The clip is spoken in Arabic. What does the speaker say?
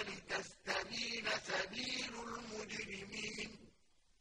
فَلِتَسْتَبِينَ سَبِيلُ